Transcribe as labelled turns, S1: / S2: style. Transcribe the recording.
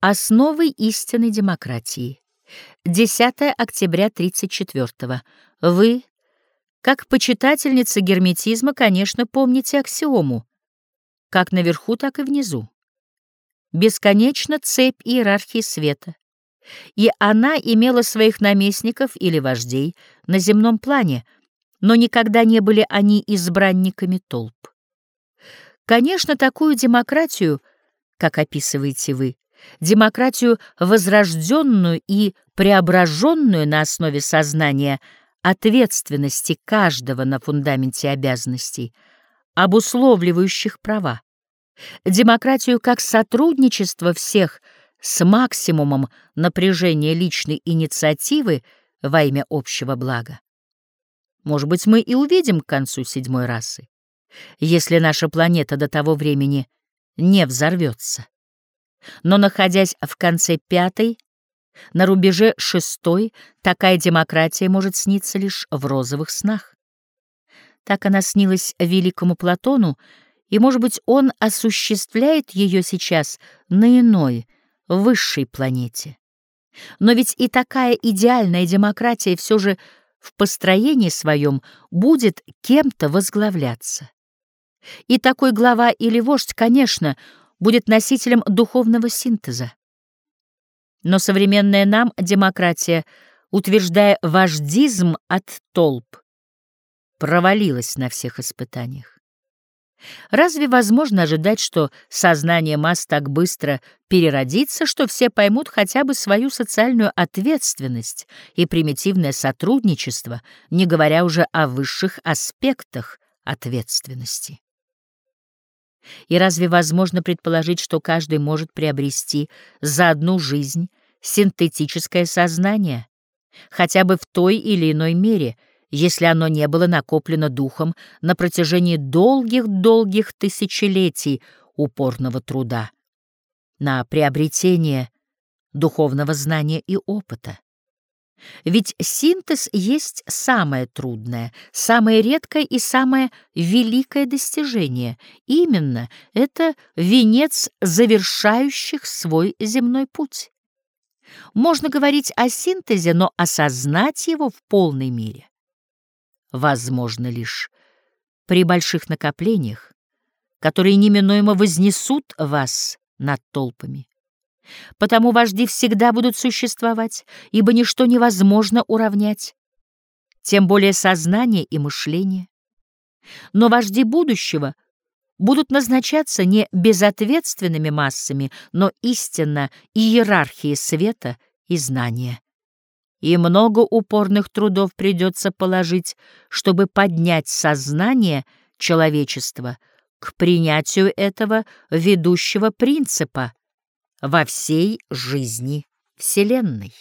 S1: Основы истинной демократии. 10 октября 34 -го. Вы, как почитательница герметизма, конечно, помните аксиому, как наверху, так и внизу. Бесконечна цепь иерархии света, и она имела своих наместников или вождей на земном плане, но никогда не были они избранниками толп. Конечно, такую демократию, как описываете вы, демократию возрожденную и преображенную на основе сознания ответственности каждого на фундаменте обязанностей, обусловливающих права, демократию как сотрудничество всех с максимумом напряжения личной инициативы во имя общего блага. Может быть, мы и увидим к концу седьмой расы, если наша планета до того времени не взорвется но, находясь в конце пятой, на рубеже шестой, такая демократия может сниться лишь в розовых снах. Так она снилась великому Платону, и, может быть, он осуществляет ее сейчас на иной, высшей планете. Но ведь и такая идеальная демократия все же в построении своем будет кем-то возглавляться. И такой глава или вождь, конечно, будет носителем духовного синтеза. Но современная нам демократия, утверждая вождизм от толп, провалилась на всех испытаниях. Разве возможно ожидать, что сознание масс так быстро переродится, что все поймут хотя бы свою социальную ответственность и примитивное сотрудничество, не говоря уже о высших аспектах ответственности? И разве возможно предположить, что каждый может приобрести за одну жизнь синтетическое сознание, хотя бы в той или иной мере, если оно не было накоплено духом на протяжении долгих-долгих тысячелетий упорного труда на приобретение духовного знания и опыта? Ведь синтез есть самое трудное, самое редкое и самое великое достижение. Именно это венец завершающих свой земной путь. Можно говорить о синтезе, но осознать его в полной мере возможно лишь при больших накоплениях, которые неминуемо вознесут вас над толпами. Потому вожди всегда будут существовать, ибо ничто невозможно уравнять, тем более сознание и мышление. Но вожди будущего будут назначаться не безответственными массами, но истинно иерархией света и знания. И много упорных трудов придется положить, чтобы поднять сознание человечества к принятию этого ведущего принципа — во всей жизни Вселенной.